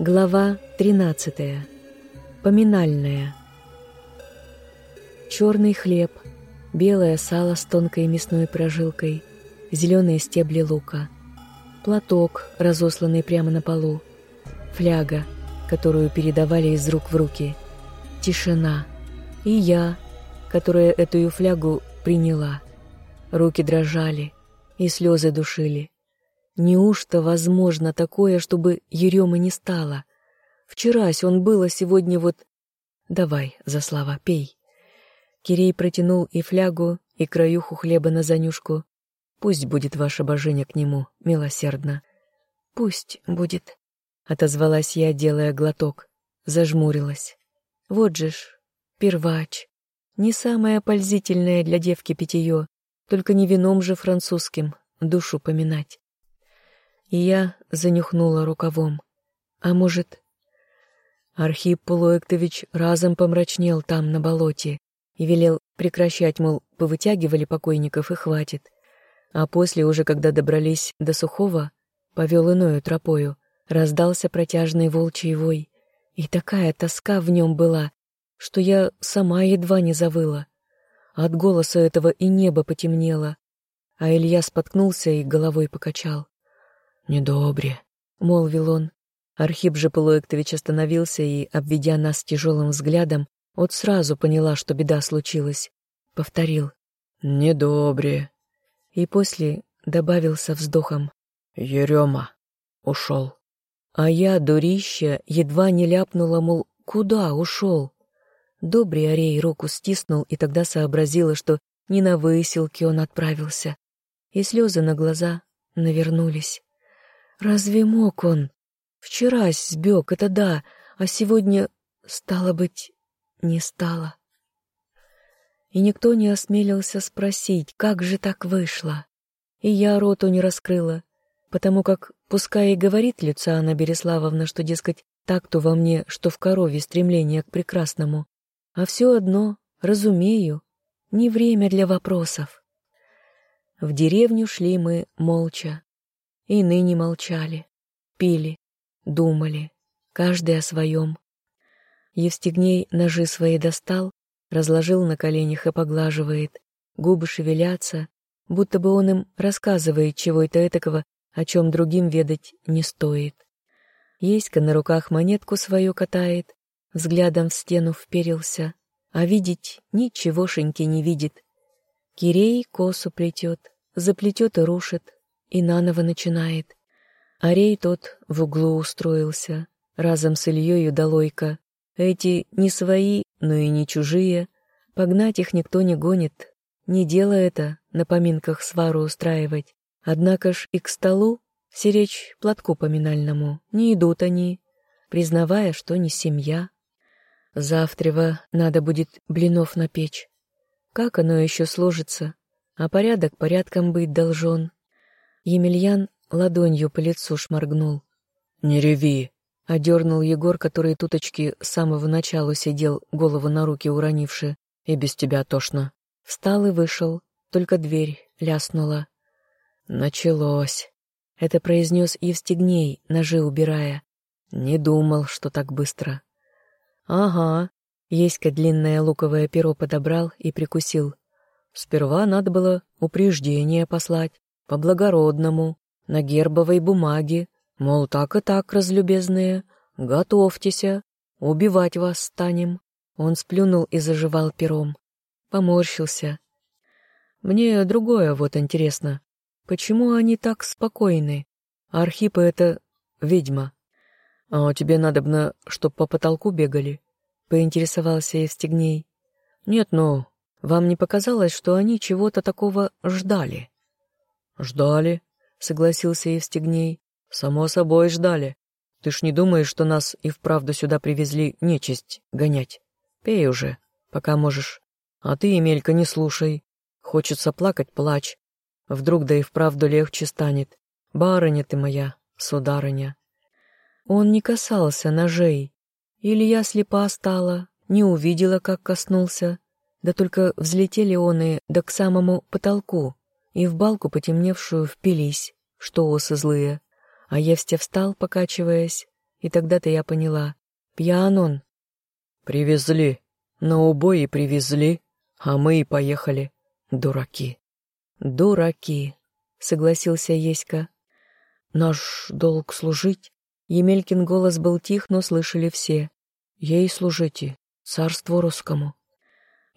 Глава 13. Поминальная. Черный хлеб, белое сало с тонкой мясной прожилкой, зеленые стебли лука, платок, разосланный прямо на полу, фляга, которую передавали из рук в руки, тишина и я, которая эту флягу приняла. Руки дрожали и слезы душили. Неужто возможно такое, чтобы Еремы не стало? Вчерась он был, а сегодня вот... Давай, за слова, пей. Кирей протянул и флягу, и краюху хлеба на занюшку. Пусть будет ваше божение к нему, милосердно. Пусть будет, — отозвалась я, делая глоток. Зажмурилась. Вот же ж, первач. Не самое пользительное для девки питье, только не вином же французским душу поминать и я занюхнула рукавом. А может... Архип Полуэктович разом помрачнел там, на болоте, и велел прекращать, мол, повытягивали покойников и хватит. А после, уже когда добрались до Сухого, повел иною тропою, раздался протяжный волчий вой. И такая тоска в нем была, что я сама едва не завыла. От голоса этого и небо потемнело, а Илья споткнулся и головой покачал. «Недобре», — молвил он. Архип же Полуэктович остановился и, обведя нас тяжелым взглядом, вот сразу поняла, что беда случилась. Повторил. «Недобре». И после добавил со вздохом. «Ерема ушел». А я, дурища, едва не ляпнула, мол, куда ушел? Добрый Арей руку стиснул и тогда сообразила, что не на выселки он отправился. И слезы на глаза навернулись. Разве мог он? Вчера сбег, это да, а сегодня, стало быть, не стало. И никто не осмелился спросить, как же так вышло. И я роту не раскрыла, потому как, пускай и говорит Люциана Береславовна, что, дескать, так-то во мне, что в корове стремление к прекрасному, а все одно, разумею, не время для вопросов. В деревню шли мы молча, и ныне молчали, пили, думали, каждый о своем. Евстигней ножи свои достал, разложил на коленях и поглаживает, губы шевелятся, будто бы он им рассказывает чего-то этакого, о чем другим ведать не стоит. Еська на руках монетку свою катает, взглядом в стену вперился, а видеть ничегошеньки не видит. Кирей косу плетет, заплетет и рушит, и наново начинает. Арей тот в углу устроился, разом с Ильей долойка. Эти не свои, но и не чужие. Погнать их никто не гонит. Не дело это на поминках свару устраивать. Однако ж и к столу, сиречь платку поминальному, не идут они, признавая, что не семья. Завтрева надо будет блинов напечь. Как оно еще сложится? А порядок порядком быть должен. Емельян ладонью по лицу шморгнул. «Не реви!» — одернул Егор, который туточки с самого начала сидел, голову на руки уронивши. «И без тебя тошно». Встал и вышел, только дверь ляснула. «Началось!» — это произнес Евстигней, ножи убирая. «Не думал, что так быстро». «Ага», — Еська длинное луковое перо подобрал и прикусил. «Сперва надо было упреждение послать, по-благородному, на гербовой бумаге, мол, так и так, разлюбезные, готовьтеся, убивать вас станем. Он сплюнул и заживал пером. Поморщился. Мне другое вот интересно. Почему они так спокойны? Архипа — это ведьма. А тебе надобно, чтоб по потолку бегали? Поинтересовался Евстигней. Нет, ну, вам не показалось, что они чего-то такого ждали? «Ждали», — согласился Евстигней. «Само собой ждали. Ты ж не думаешь, что нас и вправду сюда привезли нечисть гонять? Пей уже, пока можешь. А ты, Емелька, не слушай. Хочется плакать — плачь. Вдруг да и вправду легче станет. Барыня ты моя, сударыня». Он не касался ножей. Илья слепа стала, не увидела, как коснулся. Да только взлетели он и да к самому потолку и в балку потемневшую впились, что осы злые. А Евстя встал, покачиваясь, и тогда-то я поняла. Пьян он. Привезли. На убой и привезли, а мы и поехали. Дураки. Дураки, согласился Еська. Наш долг служить. Емелькин голос был тих, но слышали все. Ей служите, царству русскому.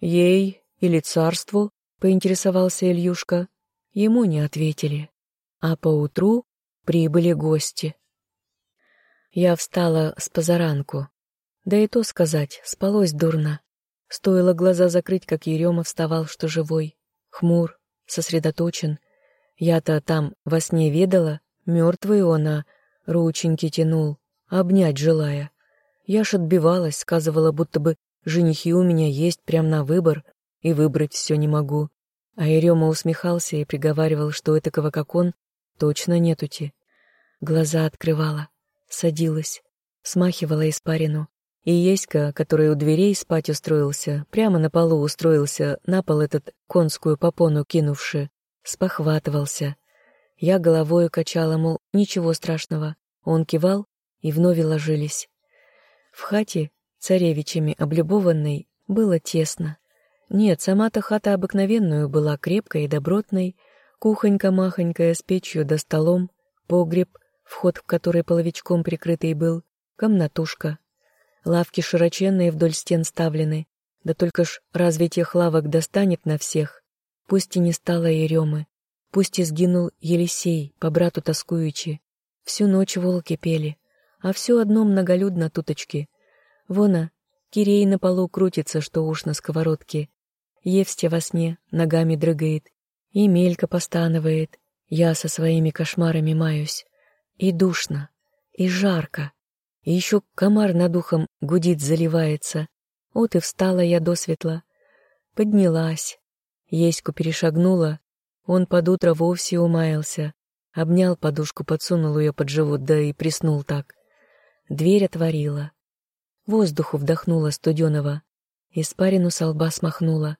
Ей или царству, поинтересовался Ильюшка. Ему не ответили. А поутру прибыли гости. Я встала с позаранку. Да и то сказать, спалось дурно. Стоило глаза закрыть, как Ерема вставал, что живой, хмур, сосредоточен. Я-то там во сне ведала, мертвый он, а рученьки тянул, обнять желая. Я ж отбивалась, сказывала, будто бы женихи у меня есть прям на выбор, и выбрать все не могу. А Ерема усмехался и приговаривал, что этакого, как он, точно нетути. Глаза открывала, садилась, смахивала испарину. И Еська, который у дверей спать устроился, прямо на полу устроился, на пол этот конскую попону кинувши, спохватывался. Я головою качала, мол, ничего страшного. Он кивал, и вновь ложились. В хате, царевичами облюбованной, было тесно. Нет, сама-то хата обыкновенную была крепкой и добротной, кухонька-махонькая с печью да столом, погреб, вход в который половичком прикрытый был, комнатушка — Лавки широченные вдоль стен ставлены, да только ж разве тех лавок достанет на всех? Пусть и не стало Еремы, пусть и сгинул Елисей, по брату тоскуючи. Всю ночь волки пели, а все одно многолюдно туточки. Вона, Кирей на полу крутится, что уж на сковородке. Евстя во сне ногами дрыгает, и Мелька постанывает. Я со своими кошмарами маюсь. И душно, и жарко. И еще комар над ухом гудит, заливается. Вот и встала я досветла. Поднялась. Еську перешагнула. Он под утро вовсе умаялся. Обнял подушку, подсунул ее под живот, да и приснул так. Дверь отворила. Воздуху вдохнула студеного. Испарину со лба смахнула.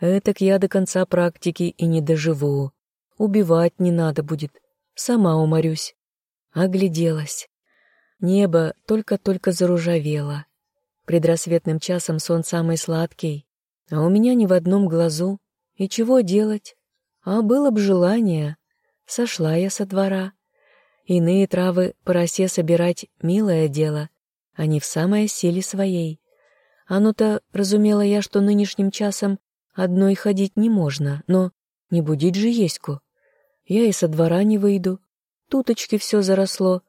Этак я до конца практики и не доживу. Убивать не надо будет. Сама уморюсь. Огляделась. Небо только-только заружавело. Предрассветным часом сон самый сладкий, а у меня ни в одном глазу. И чего делать? А было б желание. Сошла я со двора. Иные травы по росе собирать — милое дело, они в самой силе своей. Оно-то, разумела я, что нынешним часом одной ходить не можно, но не будить же Еську. Я и со двора не выйду. Туточки все заросло.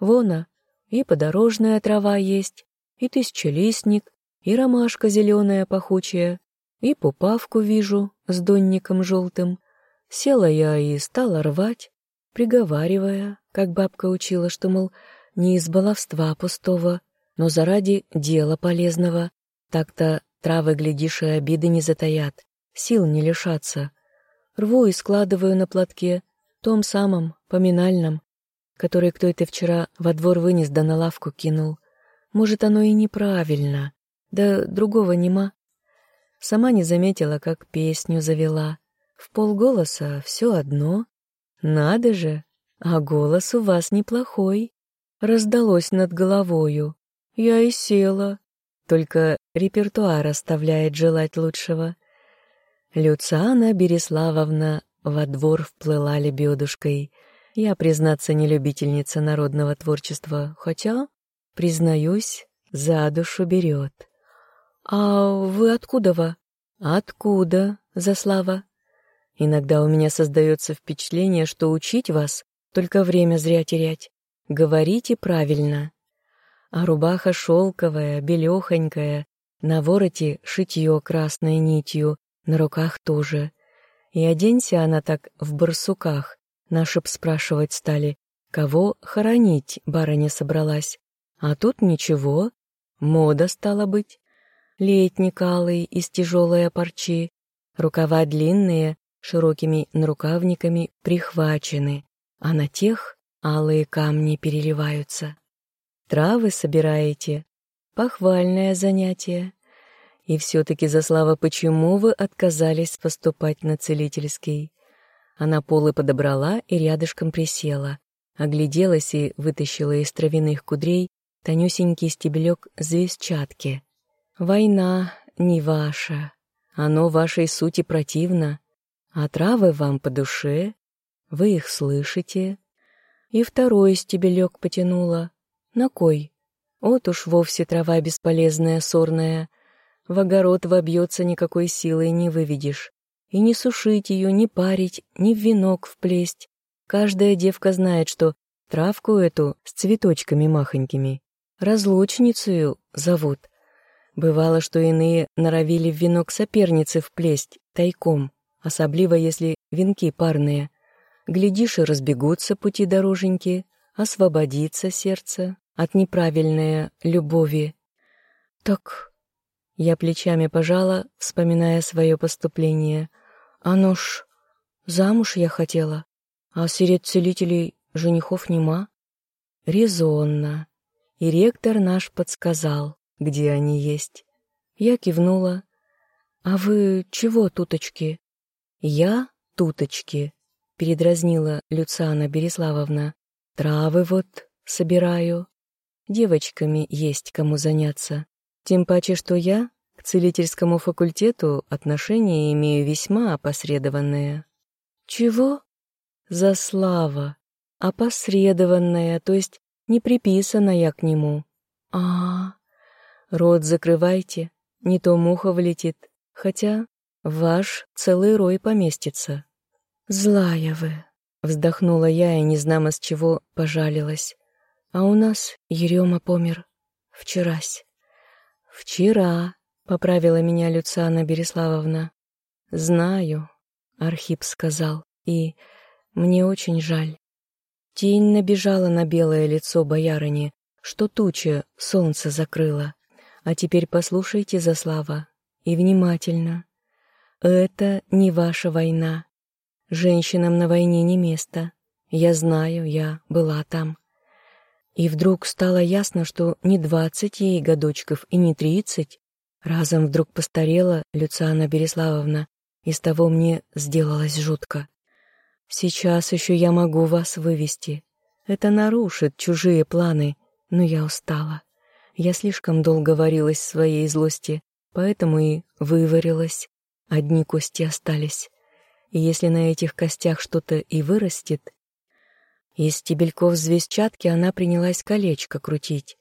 Вона, и подорожная трава есть, и тысячелистник, и ромашка зеленая пахучая, и пупавку вижу с донником желтым. Села я и стала рвать, приговаривая, как бабка учила, что, мол, не из баловства пустого, но заради дела полезного. Так-то травы, глядишь, и обиды не затаят, сил не лишатся. Рву и складываю на платке, том самом, поминальном, который кто-то вчера во двор вынес да на лавку кинул. Может, оно и неправильно, да другого нема. Сама не заметила, как песню завела. В полголоса все одно. Надо же, а голос у вас неплохой. Раздалось над головою. Я и села. Только репертуар оставляет желать лучшего. Люциана Береславовна во двор вплыла лебедушкой — я, признаться, не любительница народного творчества, хотя, признаюсь, за душу берет. «А вы откуда-во?» «Откуда, Заслава?» «Иногда у меня создается впечатление, что учить вас — только время зря терять. Говорите правильно. А рубаха шелковая, белехонькая, на вороте шитье красной нитью, на руках тоже. И оденься она так в барсуках, Наши б спрашивать стали, кого хоронить барыня собралась. А тут ничего, мода стала быть. Летник алый из тяжелой парчи, рукава длинные, широкими нарукавниками прихвачены, а на тех алые камни переливаются. Травы собираете? Похвальное занятие. И все-таки, за слава, почему вы отказались поступать на целительский? Она полы подобрала и рядышком присела, огляделась и вытащила из травяных кудрей тонюсенький стебелек звездчатки. Война не ваша, оно вашей сути противно, а травы вам по душе, вы их слышите. И второй стебелек потянула. На кой? Вот уж вовсе трава бесполезная, сорная. В огород вобьется никакой силой не выведешь. И не сушить ее, не парить, ни в венок вплесть. Каждая девка знает, что травку эту с цветочками махонькими разлучницею зовут. Бывало, что иные норовили в венок соперницы вплесть, тайком, особливо если венки парные. Глядишь, и разбегутся пути дороженьки, освободится сердце от неправильной любови. Так, я плечами пожала, вспоминая свое поступление. Оно ж, замуж я хотела, а среди целителей женихов нема. Резонно. И ректор наш подсказал, где они есть. Я кивнула. «А вы чего, туточки?» «Я, туточки», — передразнила Люциана Береславовна. «Травы вот собираю. Девочками есть кому заняться. Тем паче, что я к целительскому факультету отношения имею весьма опосредованное». «Чего?» «За слава. Опосредованная, то есть не приписанная к нему». «А, -а, -а Рот закрывайте, не то муха влетит, хотя ваш целый рой поместится. Злая вы, вздохнула я и незнамо с чего пожалилась. А у нас Ерема помер. Вчерась. Вчера, поправила меня Люциана Береславовна. Знаю, Архип сказал, и мне очень жаль. Тень набежала на белое лицо боярыни, что туча солнце закрыла. А теперь послушайте, Заслава, и внимательно. Это не ваша война. Женщинам на войне не место. Я знаю, я была там. И вдруг стало ясно, что не двадцать ей годочков и не тридцать. Разом вдруг постарела Люциана Береславовна, и с того мне сделалось жутко. Сейчас еще я могу вас вывести. Это нарушит чужие планы, но я устала. Я слишком долго варилась в своей злости, поэтому и выварилась. Одни кости остались. И если на этих костях что-то и вырастет... Из стебельков звездчатки она принялась колечко крутить.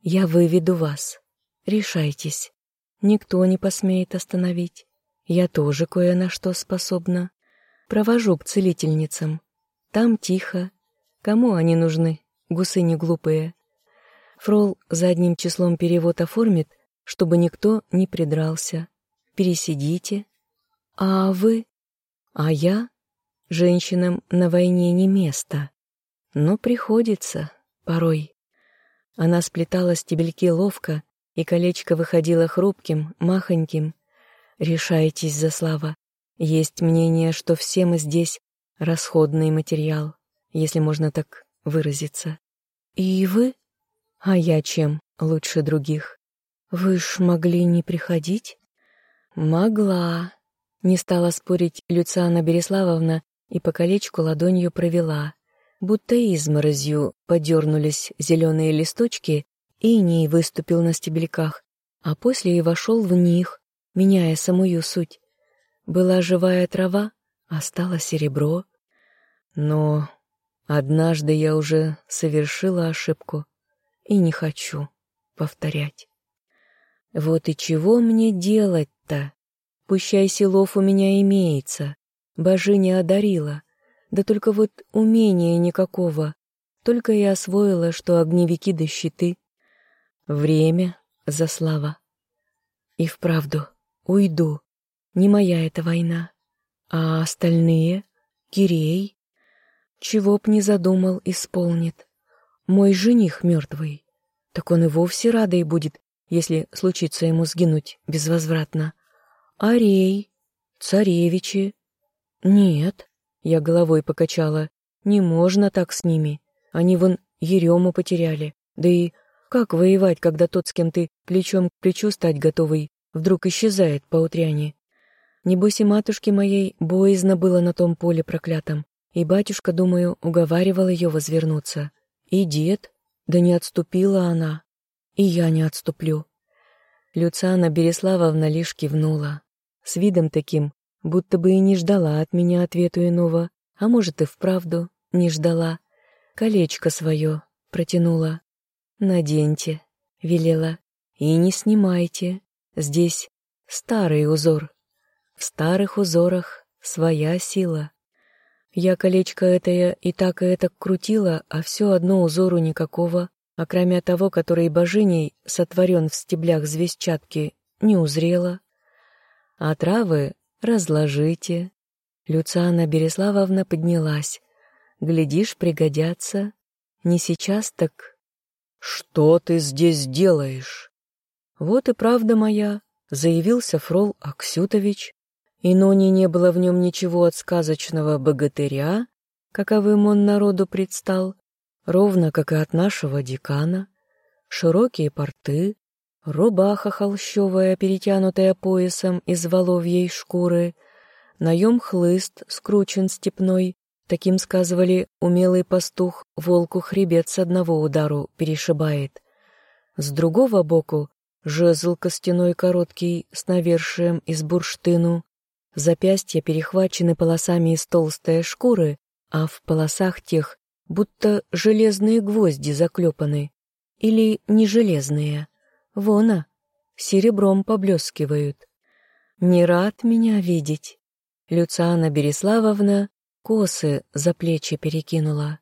«Я выведу вас. Решайтесь. Никто не посмеет остановить. Я тоже кое на что способна. Провожу к целительницам. Там тихо. Кому они нужны, гусы не глупые?» Фрол задним числом перевод оформит, чтобы никто не придрался. Пересидите. А вы? А я? Женщинам на войне не место. Но приходится, порой. Она сплетала стебельки ловко, и колечко выходило хрупким, махоньким. Решайтесь, за слава. Есть мнение, что все мы здесь расходный материал, если можно так выразиться. И вы? А я чем лучше других? Вы ж могли не приходить? Могла. Не стала спорить Люциана Береславовна и по колечку ладонью провела. Будто изморозью подернулись зеленые листочки, и иней выступил на стебельках, а после и вошел в них, меняя самую суть. Была живая трава, а стало серебро. Но однажды я уже совершила ошибку и не хочу повторять. Вот и чего мне делать-то? Пущай силов у меня имеется, божиня одарила, да только вот умения никакого, только и освоила, что огневики да щиты. Время за слава. И вправду, уйду, не моя эта война. А остальные, Кирей, чего б не задумал, исполнит. Мой жених мертвый. Так он и вовсе радой будет, если случится ему сгинуть безвозвратно. Арей, царевичи. Нет, я головой покачала, не можно так с ними. Они вон Ерему потеряли. Да и как воевать, когда тот, с кем ты плечом к плечу стать готовый, вдруг исчезает по утряне? Небось и матушке моей боязно было на том поле проклятом, и батюшка, думаю, уговаривал ее возвернуться. И дед, Да не отступила она. И я не отступлю. Люциана Береславовна лишь кивнула. С видом таким, будто бы и не ждала от меня ответу иного, а может и вправду не ждала. Колечко свое протянула. «Наденьте», — велела, — «и не снимайте. Здесь старый узор. В старых узорах своя сила». Я колечко это и так и это крутила, а все одно узору никакого, а кроме того, который божиней сотворен в стеблях звездчатки, не узрела. А травы разложите. Люциана Береславовна поднялась. Глядишь, пригодятся. Не сейчас, так... Что ты здесь делаешь? Вот и правда моя, заявился Фрол Аксютович. И Нони не было в нем ничего от сказочного богатыря, каковым он народу предстал, ровно как и от нашего декана. Широкие порты, рубаха холщовая, перетянутая поясом из воловьей шкуры, наем хлыст, скручен степной, таким сказывали, умелый пастух волку хребет с одного удару перешибает. С другого боку жезл костяной короткий с навершием из бурштыну, Запястья перехвачены полосами из толстой шкуры, а в полосах тех будто железные гвозди заклепаны. Или не железные. Вона, серебром поблескивают. Не рад меня видеть. Люциана Береславовна косы за плечи перекинула.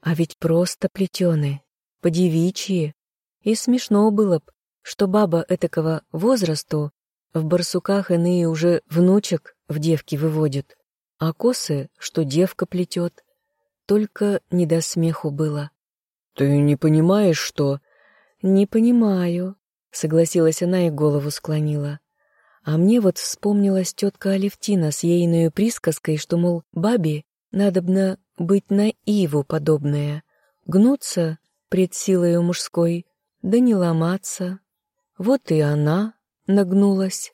А ведь просто плетены, подевичьи. И смешно было б, что баба этакого возрасту в барсуках иные уже внучек в девки выводят, а косы, что девка плетет. Только не до смеху было. «Ты не понимаешь, что...» «Не понимаю», — согласилась она и голову склонила. А мне вот вспомнилась тетка Алевтина с ейною присказкой, что, мол, бабе надобно быть на Иву подобное, гнуться пред силою мужской, да не ломаться. Вот и она нагнулась.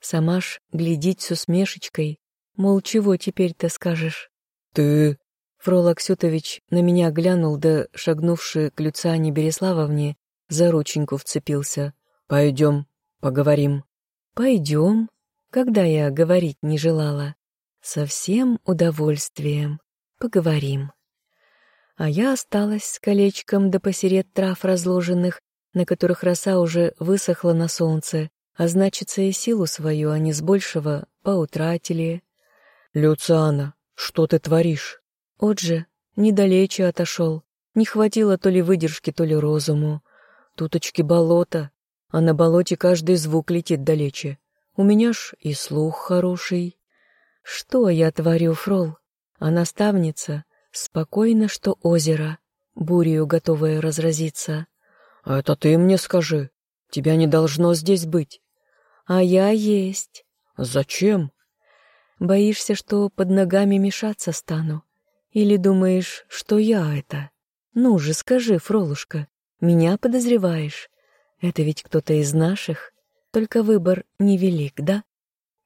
Сама ж глядеть с усмешечкой, мол, чего теперь-то скажешь? Ты... Фрол Аксютович на меня глянул, да, шагнувший к Люциане Береславовне, за рученьку вцепился. «Пойдем, поговорим». «Пойдем», когда я говорить не желала. Со всем удовольствием. Поговорим. А я осталась с колечком до посеред трав разложенных, на которых роса уже высохла на солнце, а значится и силу свою они с большего поутратили. «Люциана, что ты творишь?» «От же, недалече отошел. Не хватило то ли выдержки, то ли розуму. Туточки болото, а на болоте каждый звук летит далече. У меня ж и слух хороший. Что я творю, Фрол? А наставница спокойно, что озеро, бурею готовое разразиться. «Это ты мне скажи. Тебя не должно здесь быть. А я есть. Зачем? Боишься, что под ногами мешаться стану? Или думаешь, что я это? Ну же, скажи, Фролушка, меня подозреваешь? Это ведь кто-то из наших. Только выбор невелик, да?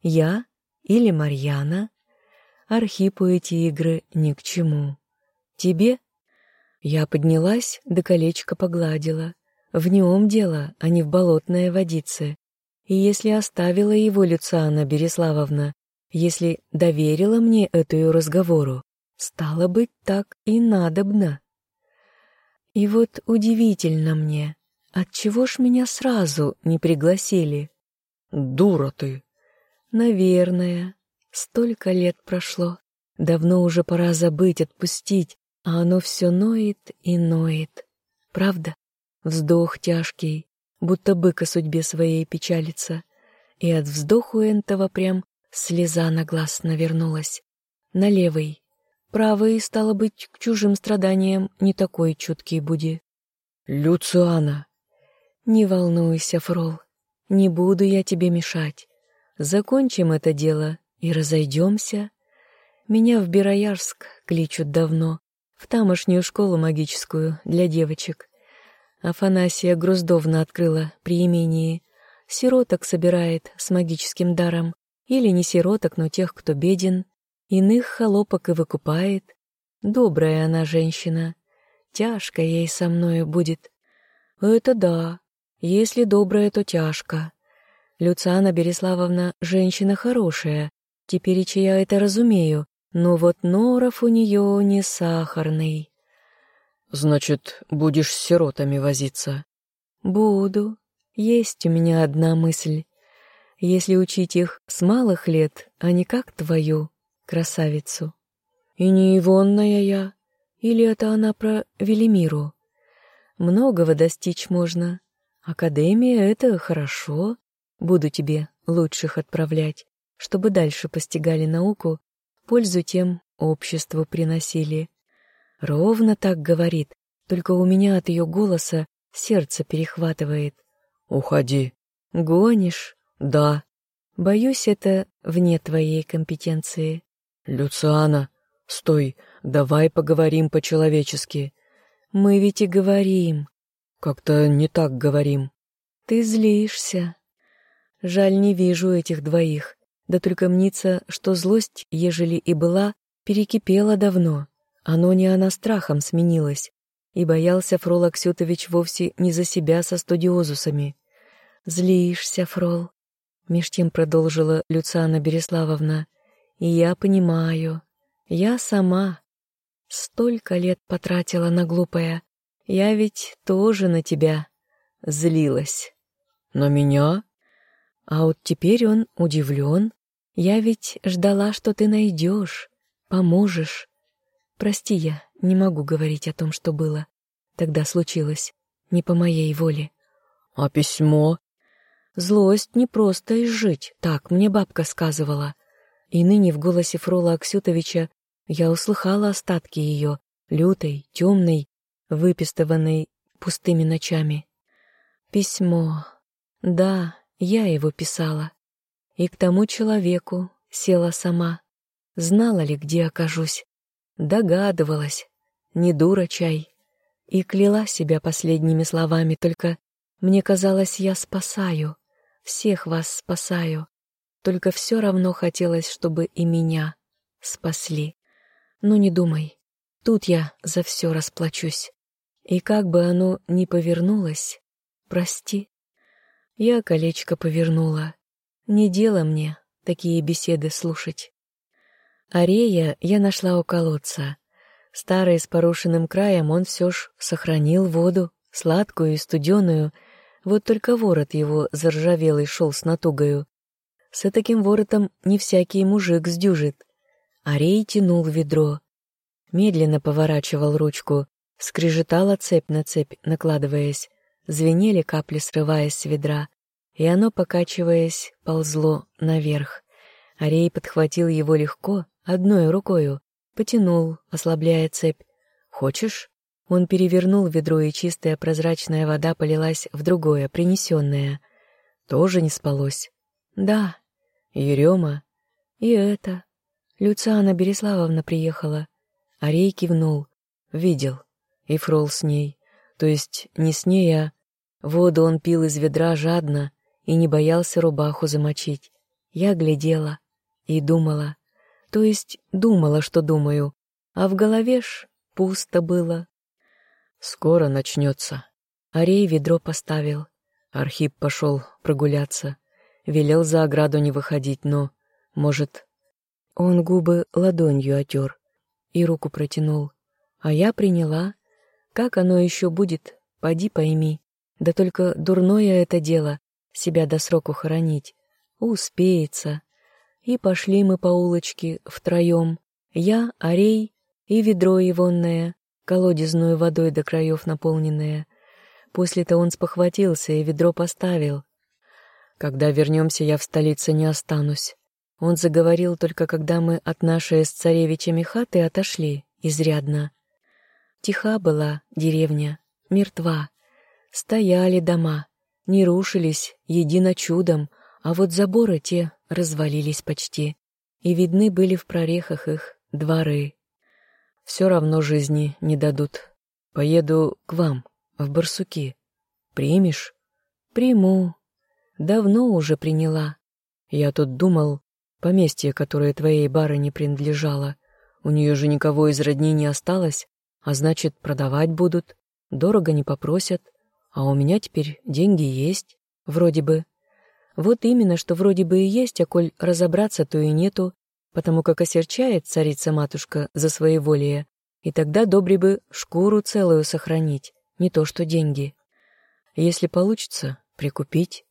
Я или Марьяна? Архипу эти игры ни к чему. Тебе? Я поднялась, да колечко погладила. В нем дело, а не в болотной водице. И если оставила его Люциана Береславовна, если доверила мне эту разговору, стало быть, так и надобно. И вот удивительно мне, отчего ж меня сразу не пригласили? Дура ты. Наверное. Столько лет прошло. Давно уже пора забыть, отпустить, а оно все ноет и ноет. Правда? Вздох тяжкий, будто бык о судьбе своей печалится, и от вздоху энтова прям слеза на глаз навернулась. На левый. Правый, стало быть, к чужим страданиям не такой чуткий буди. «Люциана!» «Не волнуйся, Фрол, не буду я тебе мешать. Закончим это дело и разойдемся. Меня в Бероярск кличут давно, в тамошнюю школу магическую для девочек. Афанасия Груздовна открыла при имении. Сироток собирает с магическим даром. Или не сироток, но тех, кто беден. Иных холопок и выкупает. Добрая она женщина. тяжко ей со мною будет. Это да, если добрая, то тяжко. Люциана Береславовна женщина хорошая, теперь я это разумею, но вот норов у нее не сахарный. Значит, будешь с сиротами возиться? Буду. Есть у меня одна мысль. Если учить их с малых лет, а не как твою, красавицу. И не Ивонная я, или это она про Велимиру? Многого достичь можно. Академия — это хорошо. Буду тебе лучших отправлять, чтобы дальше постигали науку, пользу тем обществу приносили. Ровно так говорит, только у меня от ее голоса сердце перехватывает. «Уходи». «Гонишь?» «Да». «Боюсь, это вне твоей компетенции». «Люциана, стой, давай поговорим по-человечески». «Мы ведь и говорим». «Как-то не так говорим». «Ты злишься». «Жаль, не вижу этих двоих. Да только мнится, что злость, ежели и была, перекипела давно. Оно не она страхом сменилась. И боялся Фрол Аксютович вовсе не за себя со студиозусами. «Злишься, Фрол», — меж тем продолжила Люциана Береславовна. «И я понимаю. Я сама. Столько лет потратила на глупое. Я ведь тоже на тебя злилась». «На меня?» А вот теперь он удивлен. Я ведь ждала, что ты найдешь, поможешь. Прости, я не могу говорить о том, что было. Тогда случилось. Не по моей воле. А письмо? Злость не просто изжить, так мне бабка сказывала. И ныне в голосе Фрола Аксютовича я услыхала остатки ее, лютой, темной, выпистыванной пустыми ночами. Письмо. Да, я его писала. И к тому человеку села сама. Знала ли, где окажусь? Догадывалась. Не дура чай. И кляла себя последними словами, только мне казалось, я спасаю. Всех вас спасаю. Только все равно хотелось, чтобы и меня спасли. Ну не думай, тут я за все расплачусь. И как бы оно ни повернулось, прости. Я колечко повернула. Не дело мне такие беседы слушать. Арея я нашла у колодца. Старый с порушенным краем он все ж сохранил воду, сладкую и студеную, вот только ворот его заржавелый шел с натугою. С таким воротом не всякий мужик сдюжит. Арей тянул ведро. Медленно поворачивал ручку, скрежетала цепь на цепь, накладываясь звенели капли, срываясь с ведра, и оно, покачиваясь, ползло наверх. Арей подхватил его легко, одной рукою, потянул, ослабляя цепь. «Хочешь?» Он перевернул ведро, и чистая прозрачная вода полилась в другое, принесенное. Тоже не спалось. «Да, Ерема. И это. Люциана Береславовна приехала». Арей кивнул. «Видел. И Фрол с ней. То есть не с ней, а... Воду он пил из ведра жадно и не боялся рубаху замочить. Я глядела и думала. То есть думала, что думаю, а в голове ж пусто было. Скоро начнется. Арей ведро поставил. Архип пошел прогуляться. Велел за ограду не выходить, но, может... Он губы ладонью отер и руку протянул, а я приняла как оно еще будет, поди пойми. Да только дурное это дело, себя до сроку хоронить. Успеется. И пошли мы по улочке втроем. Я, Арей и ведро ивонное, колодезную водой до краев наполненное. После-то он спохватился и ведро поставил. Когда вернемся, я в столице не останусь. Он заговорил только когда мы от нашей с царевичами хаты отошли, изрядно. Тиха была деревня, мертва. Стояли дома, не рушились, едино чудом, а вот заборы те развалились почти, и видны были в прорехах их дворы. Все равно жизни не дадут. Поеду к вам, в Барсуки. Примешь? Приму. Давно уже приняла. Я тут думал, поместье, которое твоей барыне принадлежало, у нее же никого из родни не осталось, а значит, продавать будут, дорого не попросят, а у меня теперь деньги есть, вроде бы. Вот именно, что вроде бы и есть, а коль разобраться, то и нету, потому как осерчает царица-матушка за своеволие, и тогда добре бы шкуру целую сохранить, не то что деньги. Если получится, прикупить.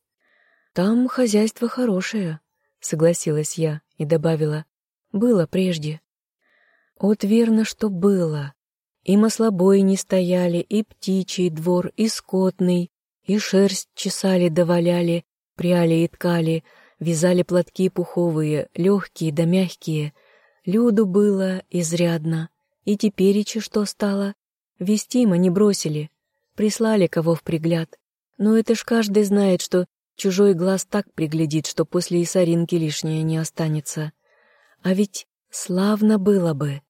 Там хозяйство хорошее, согласилась я и добавила. Было прежде. Вот верно, что было. И маслобои не стояли, и птичий двор, и скотный, и шерсть чесали доваляли, пряли и ткали, вязали платки пуховые, легкие да мягкие. Люду было изрядно. И тепереча что стало? Вестимо не бросили. Прислали кого в пригляд. Но это ж каждый знает, что чужой глаз так приглядит, что после Исаринки лишнее не останется. А ведь славно было бы.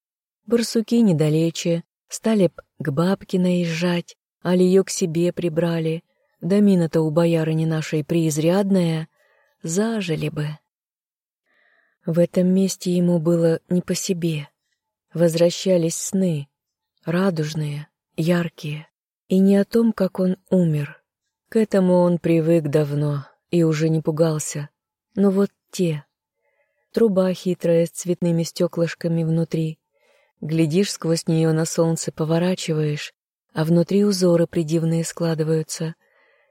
Барсуки недалече, стали б к бабке наезжать, а ли ее к себе прибрали. Да мина-то у боярыни нашей преизрядная, зажили бы. В этом месте ему было не по себе. Возвращались сны, радужные, яркие, и не о том, как он умер. К этому он привык давно и уже не пугался. Но вот те. Труба хитрая с цветными стеклышками внутри. Глядишь сквозь нее на солнце, поворачиваешь, а внутри узоры придивные складываются.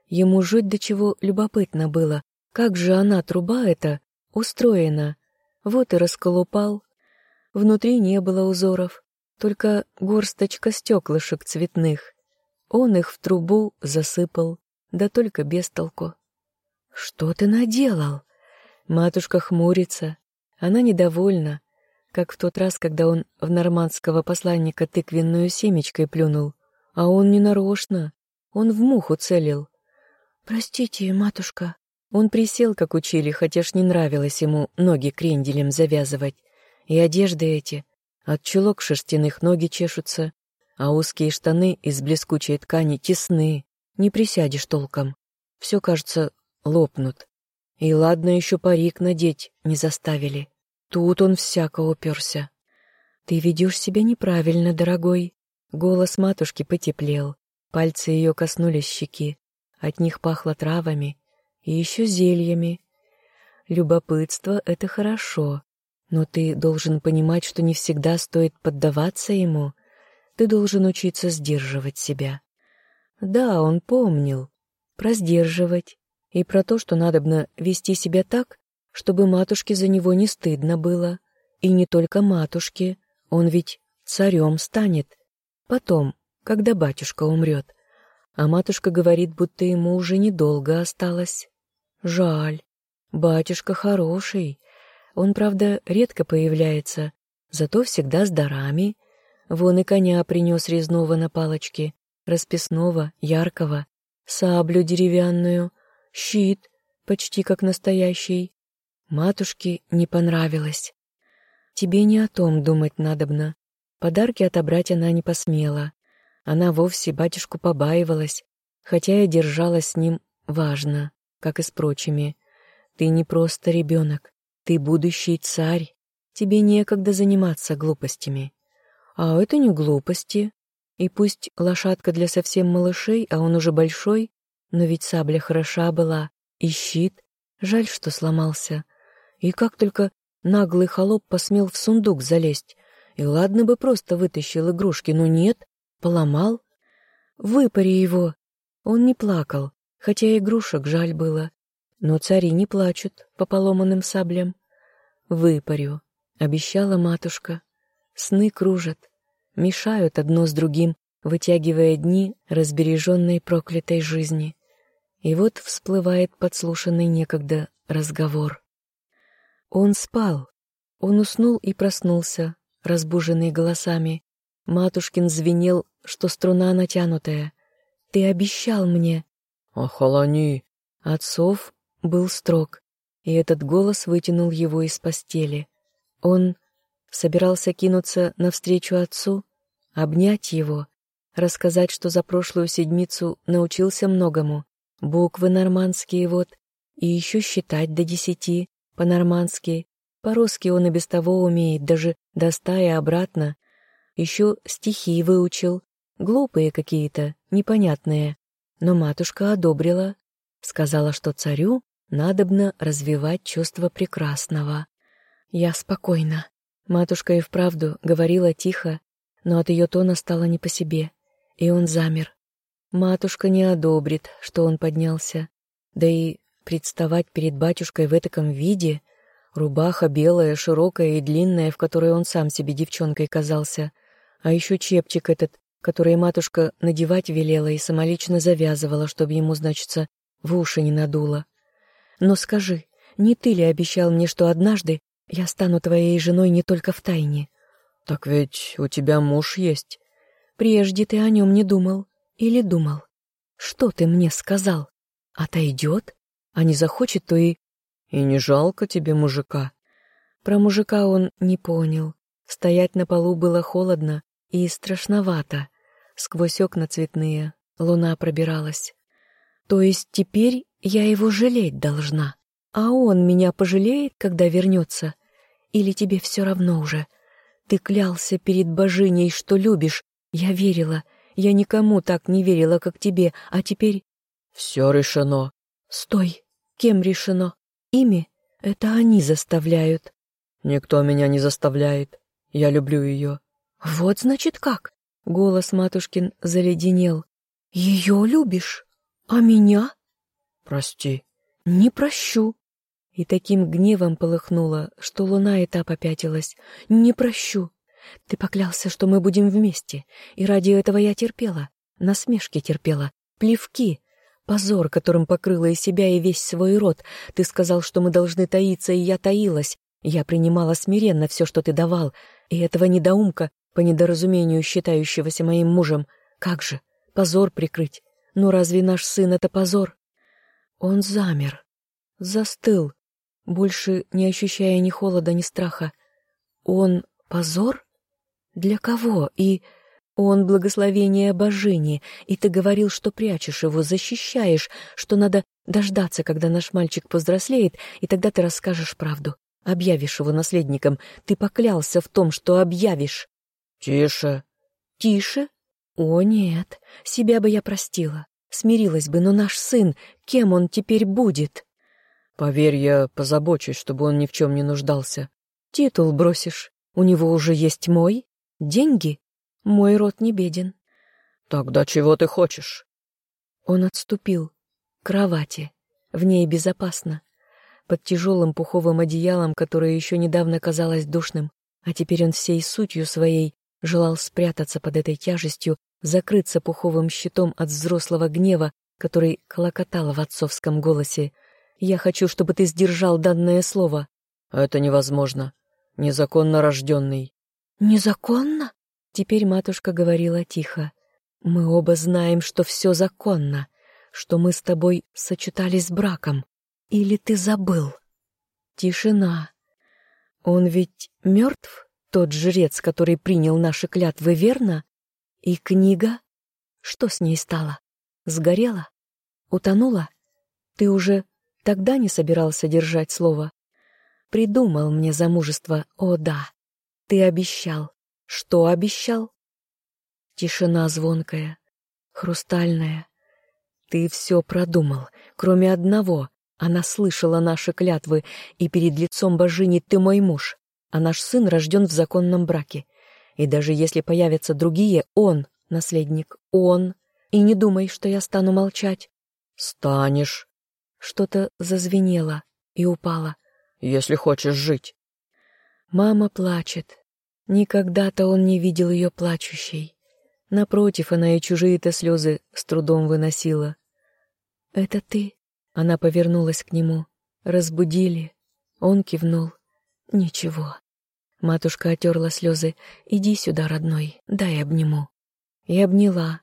Ему жуть до чего любопытно было, как же она, труба эта, устроена. Вот и расколупал. Внутри не было узоров, только горсточка стеклышек цветных. Он их в трубу засыпал, да только без толку. «Что ты наделал?» Матушка хмурится. Она недовольна, как в тот раз, когда он в нормандского посланника тыквенную семечкой плюнул. А он не нарочно, он в муху целил. «Простите, матушка». Он присел, как учили, хотя ж не нравилось ему ноги кренделем завязывать. И одежды эти, от чулок шерстяных ноги чешутся, а узкие штаны из блескучей ткани тесны, не присядешь толком. Все, кажется, лопнут. И ладно еще парик надеть не заставили. Тут он всяко уперся. «Ты ведешь себя неправильно, дорогой». Голос матушки потеплел, пальцы ее коснулись щеки. От них пахло травами и еще зельями. Любопытство — это хорошо, но ты должен понимать, что не всегда стоит поддаваться ему. Ты должен учиться сдерживать себя. Да, он помнил. Про сдерживать. И про то, что надобно вести себя так, чтобы матушке за него не стыдно было. И не только матушке, он ведь царем станет. Потом, когда батюшка умрет. А матушка говорит, будто ему уже недолго осталось. Жаль. Батюшка хороший. Он, правда, редко появляется, зато всегда с дарами. Вон и коня принес резного на палочке, расписного, яркого, саблю деревянную, щит, почти как настоящий, Матушке не понравилось. Тебе не о том думать надобно. Подарки отобрать она не посмела. Она вовсе батюшку побаивалась, хотя и держалась с ним важно, как и с прочими. Ты не просто ребенок, ты будущий царь. Тебе некогда заниматься глупостями. А это не глупости. И пусть лошадка для совсем малышей, а он уже большой, но ведь сабля хороша была, и щит. Жаль, что сломался. И как только наглый холоп посмел в сундук залезть, и ладно бы просто вытащил игрушки, но нет, поломал. Выпари его. Он не плакал, хотя игрушек жаль было. Но цари не плачут по поломанным саблям. Выпарю, обещала матушка. Сны кружат, мешают одно с другим, вытягивая дни разбереженной проклятой жизни. И вот всплывает подслушанный некогда разговор. Он спал. Он уснул и проснулся, разбуженный голосами. Матушкин звенел, что струна натянутая. «Ты обещал мне». «Охолони». Отцов был строг, и этот голос вытянул его из постели. Он собирался кинуться навстречу отцу, обнять его, рассказать, что за прошлую седмицу научился многому, буквы нормандские вот, и еще считать до десяти, по-нормандски, по-русски он и без того умеет, даже до ста и обратно. Еще стихи выучил, глупые какие-то, непонятные. Но матушка одобрила, сказала, что царю надобно развивать чувство прекрасного. Я спокойна. Матушка и вправду говорила тихо, но от ее тона стало не по себе, и он замер. Матушка не одобрит, что он поднялся, да и представать перед батюшкой в этаком виде, рубаха белая, широкая и длинная, в которой он сам себе девчонкой казался, а еще чепчик этот, который матушка надевать велела и самолично завязывала, чтобы ему, значится, в уши не надуло. Но скажи, не ты ли обещал мне, что однажды я стану твоей женой не только в тайне? Так ведь у тебя муж есть. Прежде ты о нем не думал. Или думал? Что ты мне сказал? Отойдет? А не захочет, то и... И не жалко тебе мужика? Про мужика он не понял. Стоять на полу было холодно и страшновато. Сквозь окна цветные луна пробиралась. То есть теперь я его жалеть должна, а он меня пожалеет, когда вернется? Или тебе все равно уже? Ты клялся перед божиней, что любишь. Я верила. Я никому так не верила, как тебе, а теперь... Все решено. Стой. Кем решено? Ими? Это они заставляют. Никто меня не заставляет. Я люблю ее. Вот значит как. Голос матушкин заледенел. Ее любишь? А меня? Прости. Не прощу. И таким гневом полыхнула, что луна и та попятилась. Не прощу. Ты поклялся, что мы будем вместе, и ради этого я терпела, насмешки терпела, плевки, позор, которым покрыла и себя, и весь свой род. Ты сказал, что мы должны таиться, и я таилась. Я принимала смиренно все, что ты давал, и этого недоумка, по недоразумению считающегося моим мужем, как же, позор прикрыть? Ну разве наш сын — это позор? Он замер, застыл, больше не ощущая ни холода, ни страха. Он позор? Для кого? И он благословение божини, и ты говорил, что прячешь его, защищаешь, что надо дождаться, когда наш мальчик повзрослеет, и тогда ты расскажешь правду. Объявишь его наследником. Ты поклялся в том, что объявишь. Тише. Тише? О, нет, себя бы я простила, смирилась бы, но наш сын, кем он теперь будет? Поверь, я позабочусь, чтобы он ни в чем не нуждался. Титул бросишь. У него уже есть мой, Деньги? Мой род не беден. Тогда чего ты хочешь? Он отступил. К кровати. В ней безопасно. Под тяжелым пуховым одеялом, которое еще недавно казалось душным, а теперь он всей сутью своей желал спрятаться под этой тяжестью, закрыться пуховым щитом от взрослого гнева, который колокотал в отцовском голосе. «Я хочу, чтобы ты сдержал данное слово». «Это невозможно. Незаконно рожденный. «Незаконно?» Теперь матушка говорила тихо. «Мы оба знаем, что все законно, что мы с тобой сочетались с браком. Или ты забыл?» Тишина. «Он ведь мертв, тот жрец, который принял наши клятвы, верно? И книга? Что с ней стало? Сгорела? Утонула? Ты уже тогда не собирался держать слово? Придумал мне замужество, о да!» Ты обещал. Что обещал? Тишина звонкая, хрустальная. Ты все продумал, кроме одного. Она слышала наши клятвы, и перед лицом божини ты мой муж, а наш сын рожден в законном браке. И даже если появятся другие, он — наследник, он. И не думай, что я стану молчать. Станешь. Что-то зазвенело и упало. Если хочешь жить. Мама плачет, Никогда-то он не видел ее плачущей. Напротив, она и чужие-то слезы с трудом выносила. «Это ты?» Она повернулась к нему. «Разбудили?» Он кивнул. «Ничего». Матушка отерла слезы. «Иди сюда, родной, дай обниму». И обняла.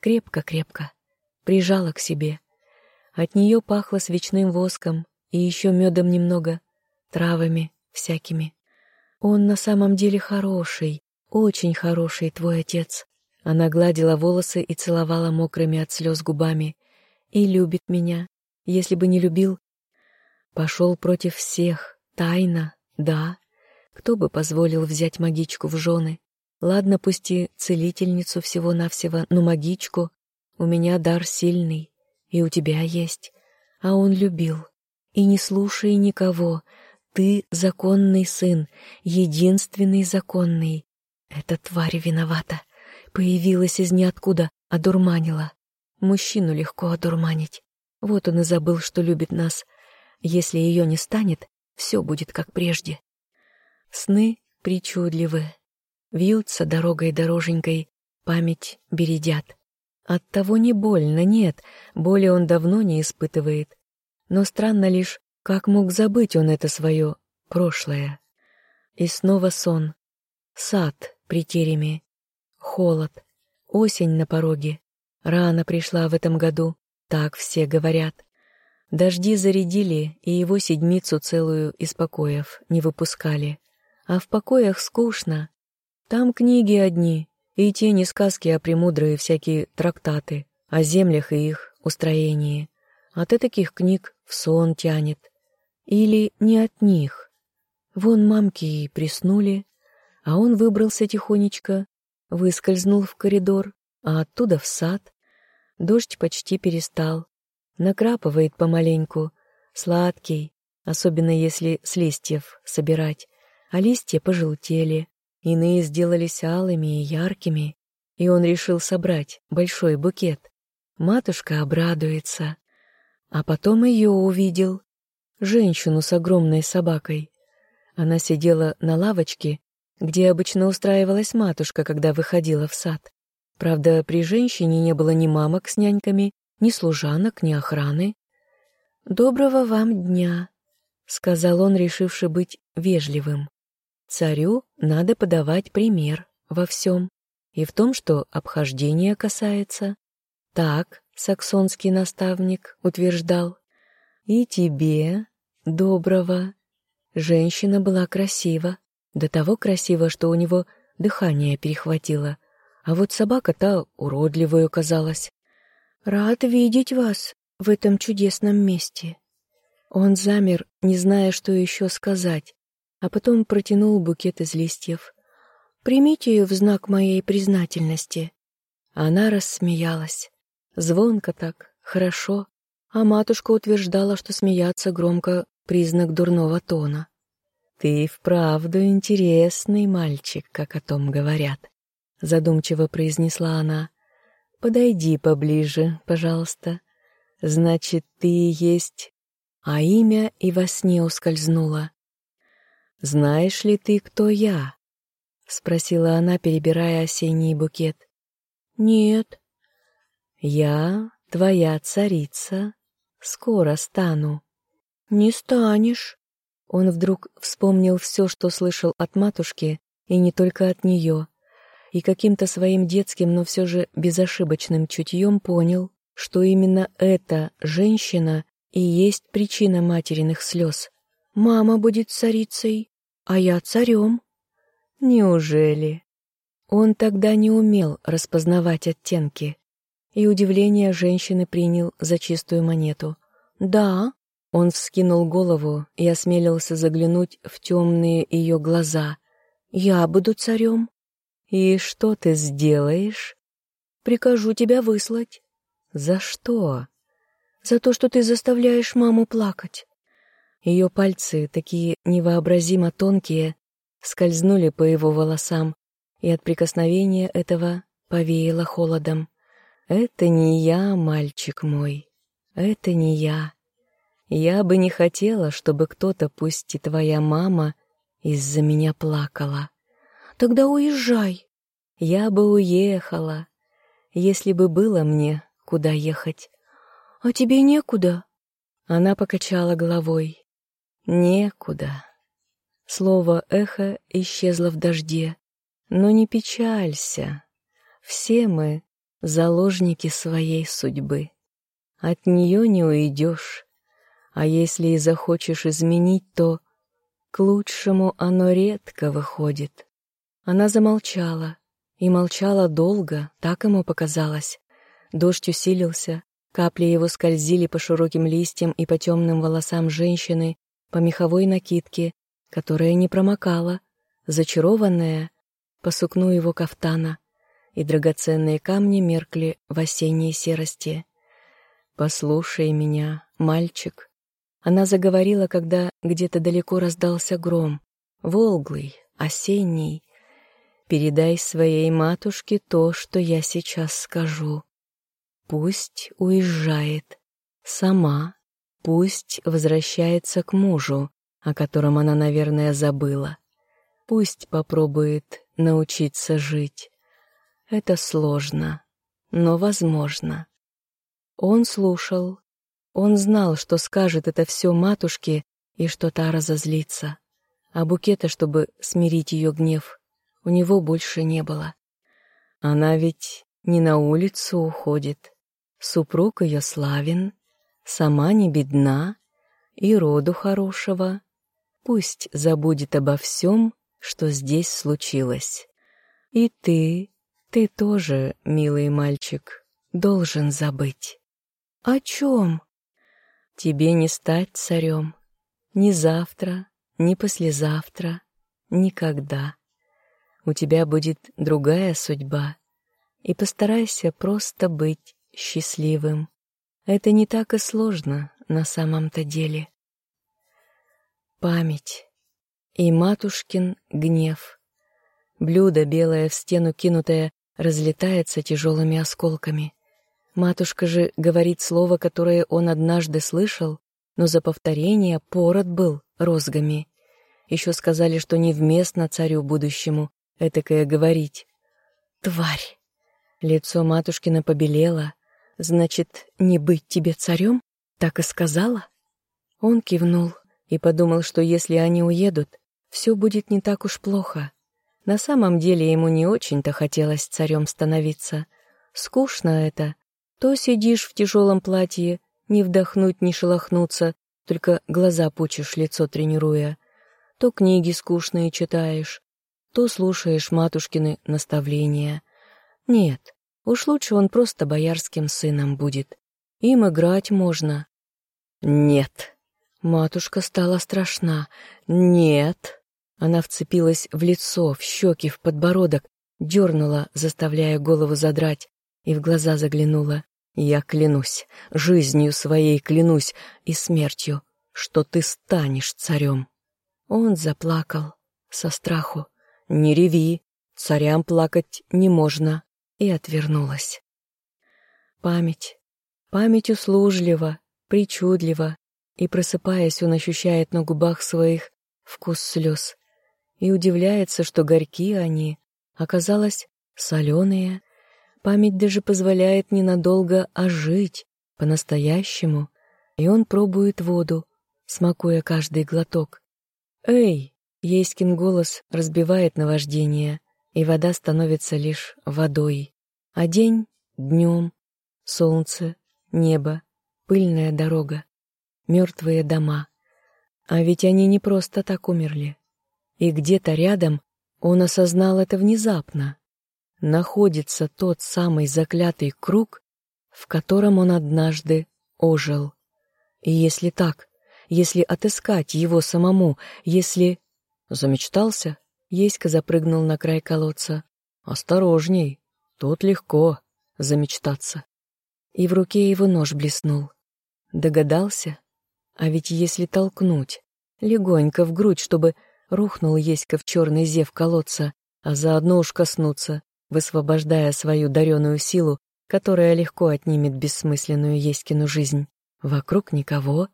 Крепко-крепко. Прижала к себе. От нее пахло свечным воском и еще медом немного, травами всякими. «Он на самом деле хороший, очень хороший твой отец». Она гладила волосы и целовала мокрыми от слез губами. «И любит меня. Если бы не любил...» Пошел против всех, тайно, да. Кто бы позволил взять магичку в жены? Ладно, пусть и целительницу всего-навсего, но магичку. У меня дар сильный, и у тебя есть. А он любил. И не слушай никого. Ты законный сын, единственный законный. Эта тварь виновата. Появилась из ниоткуда, одурманила. Мужчину легко одурманить. Вот он и забыл, что любит нас. Если ее не станет, все будет как прежде. Сны причудливы. Вьются дорогой-дороженькой, память бередят. Оттого не больно, нет, боли он давно не испытывает. Но странно лишь, как мог забыть он это свое прошлое. И снова сон. Сад при тереме. Холод. Осень на пороге. Рано пришла в этом году, так все говорят. Дожди зарядили, и его седмицу целую из покоев не выпускали. А в покоях скучно. Там книги одни, и те не сказки, а премудрые всякие трактаты о землях и их устроении. От таких книг в сон тянет. Или не от них. Вон мамки и приснули, а он выбрался тихонечко, выскользнул в коридор, а оттуда в сад. Дождь почти перестал. Накрапывает помаленьку, сладкий, особенно если с листьев собирать. А листья пожелтели, Иные сделались алыми и яркими, и он решил собрать большой букет. Матушка обрадуется. А потом ее увидел. Женщину с огромной собакой. Она сидела на лавочке, где обычно устраивалась матушка, когда выходила в сад. Правда, при женщине не было ни мамок с няньками, ни служанок, ни охраны. «Доброго вам дня», — сказал он, решивший быть вежливым. Царю надо подавать пример во всем, и в том, что обхождение касается. Так саксонский наставник утверждал. И тебе, доброго. Женщина была красива, до того красива, что у него дыхание перехватило, а вот собака-то уродливую казалась. «Рад видеть вас в этом чудесном месте». Он замер, не зная, что еще сказать, а потом протянул букет из листьев. «Примите в знак моей признательности». Она рассмеялась. Звонко так, хорошо, а матушка утверждала, что смеяться громко — признак дурного тона. «Ты вправду интересный мальчик, как о том говорят», — задумчиво произнесла она. «Подойди поближе, пожалуйста. Значит, ты есть...» А имя и во сне ускользнуло. «Знаешь ли ты, кто я?» — спросила она, перебирая осенний букет. «Нет». «Я твоя царица. Скоро стану». «Не станешь». Он вдруг вспомнил все, что слышал от матушки, и не только от нее, и каким-то своим детским, но все же безошибочным чутьем понял, что именно эта женщина и есть причина материных слез. «Мама будет царицей», а я царем. Неужели? Он тогда не умел распознавать оттенки, и удивление женщины принял за чистую монету. «Да». Он вскинул голову и осмелился заглянуть в темные ее глаза. «Я буду царем». «И что ты сделаешь?» «Прикажу тебя выслать». «За что?» «За то, что ты заставляешь маму плакать». Ее пальцы, такие невообразимо тонкие, скользнули по его волосам, и от прикосновения этого повеяло холодом. «Это не я, мальчик мой, это не я. Я бы не хотела, чтобы кто-то, пусть и твоя мама, из-за меня плакала. Тогда уезжай. Я бы уехала, если бы было мне куда ехать. А тебе некуда?» Она покачала головой. Некуда. Слово «эхо» исчезло в дожде. Но не печалься. Все мы — заложники своей судьбы. От нее не уйдешь. А если и захочешь изменить, то к лучшему оно редко выходит. Она замолчала. И молчала долго, так ему показалось. Дождь усилился, капли его скользили по широким листьям и по темным волосам женщины, по меховой накидке, которая не промокала, зачарованная, по сукну его кафтана, и драгоценные камни меркли в осенней серости. «Послушай меня, мальчик», — она заговорила, когда где-то далеко раздался гром, волглый, осенний. «Передай своей матушке то, что я сейчас скажу. Пусть уезжает. Сама. Пусть возвращается к мужу, о котором она, наверное, забыла. Пусть попробует научиться жить. Это сложно, но возможно. Он слушал. Он знал, что скажет это все матушке и что та разозлится. А букета, чтобы смирить ее гнев, у него больше не было. Она ведь не на улицу уходит. Супруг ее славен, сама не бедна и роду хорошего. Пусть забудет обо всем, что здесь случилось. И ты, ты тоже, милый мальчик, должен забыть. О чем? Тебе не стать царем. Ни завтра, ни послезавтра, никогда. У тебя будет другая судьба. И постарайся просто быть счастливым. Это не так и сложно на самом-то деле. Память и матушкин гнев. Блюдо, белое в стену кинутое, разлетается тяжелыми осколками. Матушка же говорит слово, которое он однажды слышал, но за повторение пород был розгами. Еще сказали, что невместно царю будущему этакое говорить. «Тварь!» Лицо матушкина побелело. «Значит, не быть тебе царем?» Так и сказала. Он кивнул и подумал, что если они уедут, все будет не так уж плохо. На самом деле ему не очень-то хотелось царем становиться. Скучно это. То сидишь в тяжелом платье, не вдохнуть, не шелохнуться, только глаза пучишь, лицо тренируя. То книги скучные читаешь, то слушаешь матушкины наставления. Нет, уж лучше он просто боярским сыном будет. Им играть можно. Нет. Матушка стала страшна. Нет. Она вцепилась в лицо, в щеки, в подбородок, дернула, заставляя голову задрать, и в глаза заглянула. «Я клянусь, жизнью своей клянусь и смертью, что ты станешь царем». Он заплакал со страху. «Не реви, царям плакать не можно», и отвернулась. Память. Память услужлива, причудлива, и, просыпаясь, он ощущает на губах своих вкус слез и удивляется, что горькие они, оказалось, соленые. Память даже позволяет ненадолго ожить, по-настоящему, и он пробует воду, смакуя каждый глоток. «Эй!» — Ейскин голос разбивает наваждение, и вода становится лишь водой. А день — днем, солнце, небо, пыльная дорога, мертвые дома. А ведь они не просто так умерли. И где-то рядом он осознал это внезапно. Находится тот самый заклятый круг, в котором он однажды ожил. И если так, если отыскать его самому, если... Замечтался? Еська запрыгнул на край колодца. «Осторожней, тут легко замечтаться». И в руке его нож блеснул. Догадался? А ведь если толкнуть, легонько в грудь, чтобы Рухнул Еська в черный зев колодца, а заодно уж коснуться, высвобождая свою дареную силу, которая легко отнимет бессмысленную Еськину жизнь. Вокруг никого.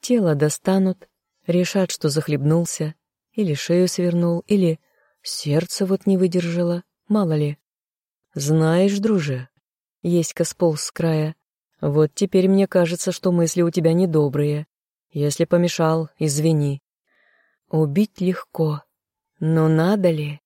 Тело достанут, решат, что захлебнулся, или шею свернул, или сердце вот не выдержало, мало ли. «Знаешь, друже», — Еська сполз с края, — «вот теперь мне кажется, что мысли у тебя недобрые. Если помешал, извини. Убить легко, но надо ли?